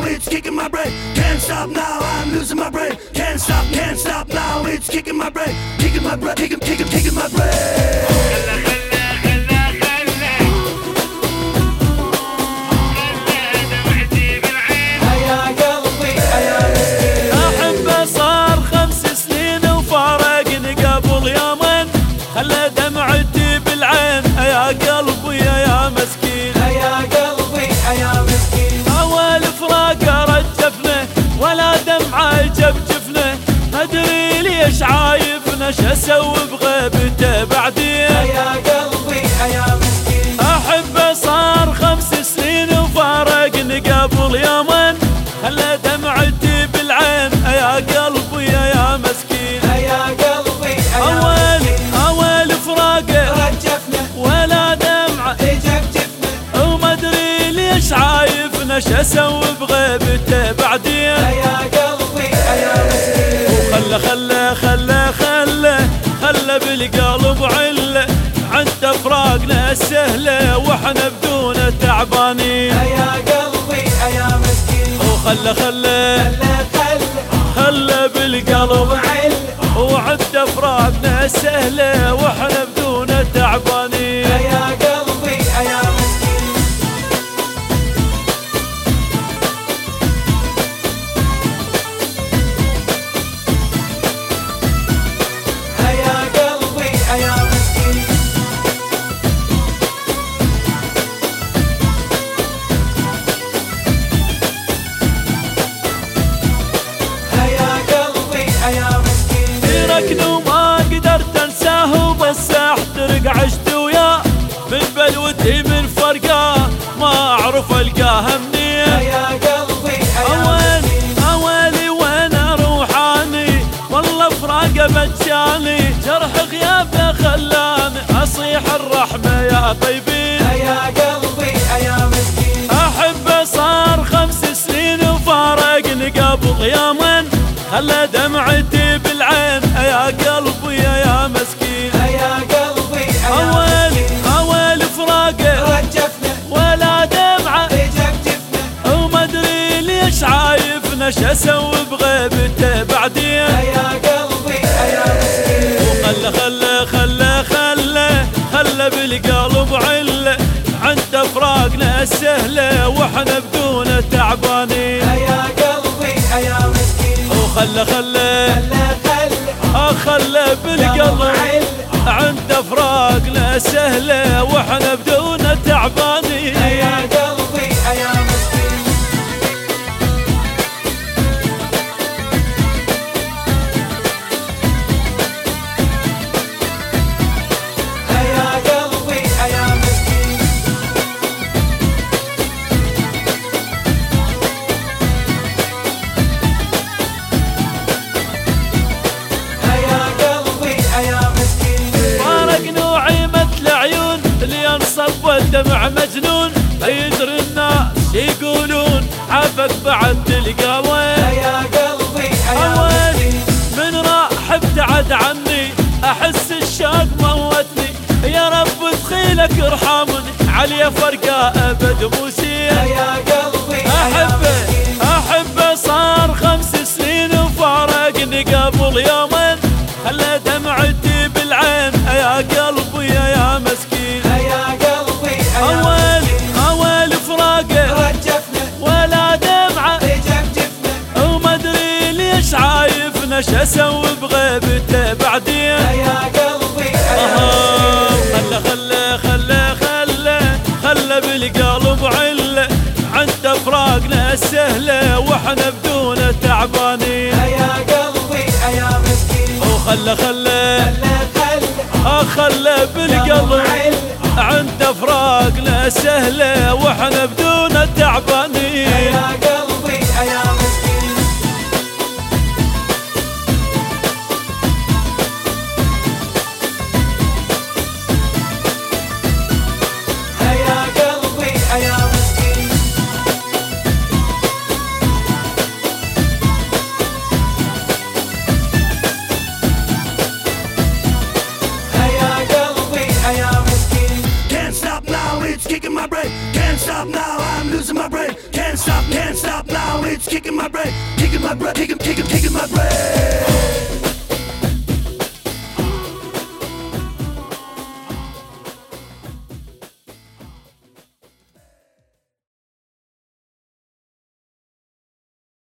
now, it's kicking my brain. Can't stop now, I'm losing my brain. Can't stop, can't stop now, it's kicking my brain. Kicking my brain, kicking, kicking, kicking my brain. شو أسوي بغيبته بعدين؟ يا قلبي يا مسكين. احبه صار خمس سنين وفارقني قبل يومين. خلى دمعتي بالعين يا قلبي يا مسكين. يا قلبي يا اول أول فراقه. رجفنا. ولا دمعه جفجفنا وما أدري ليش عايفنا شو أسوي بغيبته بعدين؟ بالقلب علة عند فراقنا السهلة وإحنا بدونه تعبانين. يا قلبي يا مسكين. خلى خله خله. بالقلب وعل وعند فراقنا السهلة وإحنا يا مسكين تركني وما قدرت أنساه بس احترق عشت وياه. من بلوتي من فرقاه ما أعرف ألقاها منين. يا قلبي يا مسكين أويلي وين أروح اني والله فراقة بتشاني جرح غيابه خلاني أصيح الرحمة يا طيبين يا قلبي يا مسكين احبه صار خمس سنين وفارقني قبل يومين خلى دمعتي بالعين يا قلبي يا مسكين. يا قلبي يا اول مسكين. أول فراقة. رجفنا. ولا دمعة. جفجفنا وما أدري ليش عايفنا شو أسوي بغيبته بعدين. يا قلبي يا مسكين. وخلى خلى خلى خلى خلى بالقلب علة. عند فراقنا السهلة وإحنا بدونه خله خله خلى بالقلب عند فراقنا سهلة وإحنا بدونه تعبانين والدمع مجنون ما يدري الناس يقولون. عافك بعد تلقى وين؟ يا قلبي مسكين من راح ابتعد عني؟ أحس الشوق موتني. يا رب تخيلك ارحمني. علي فرقة أبد موسيا يا قلبي السهله وإحنا بدونه تعبانين. يا قلبي يا مسكين. خلى خله خله خلى بالقلب. عند فراقنا سهلة وإحنا بدونه my brain. Can't stop now, I'm losing my brain. Can't stop, can't stop now, it's kicking my brain, kicking my brain, kicking, kicking, kicking my brain.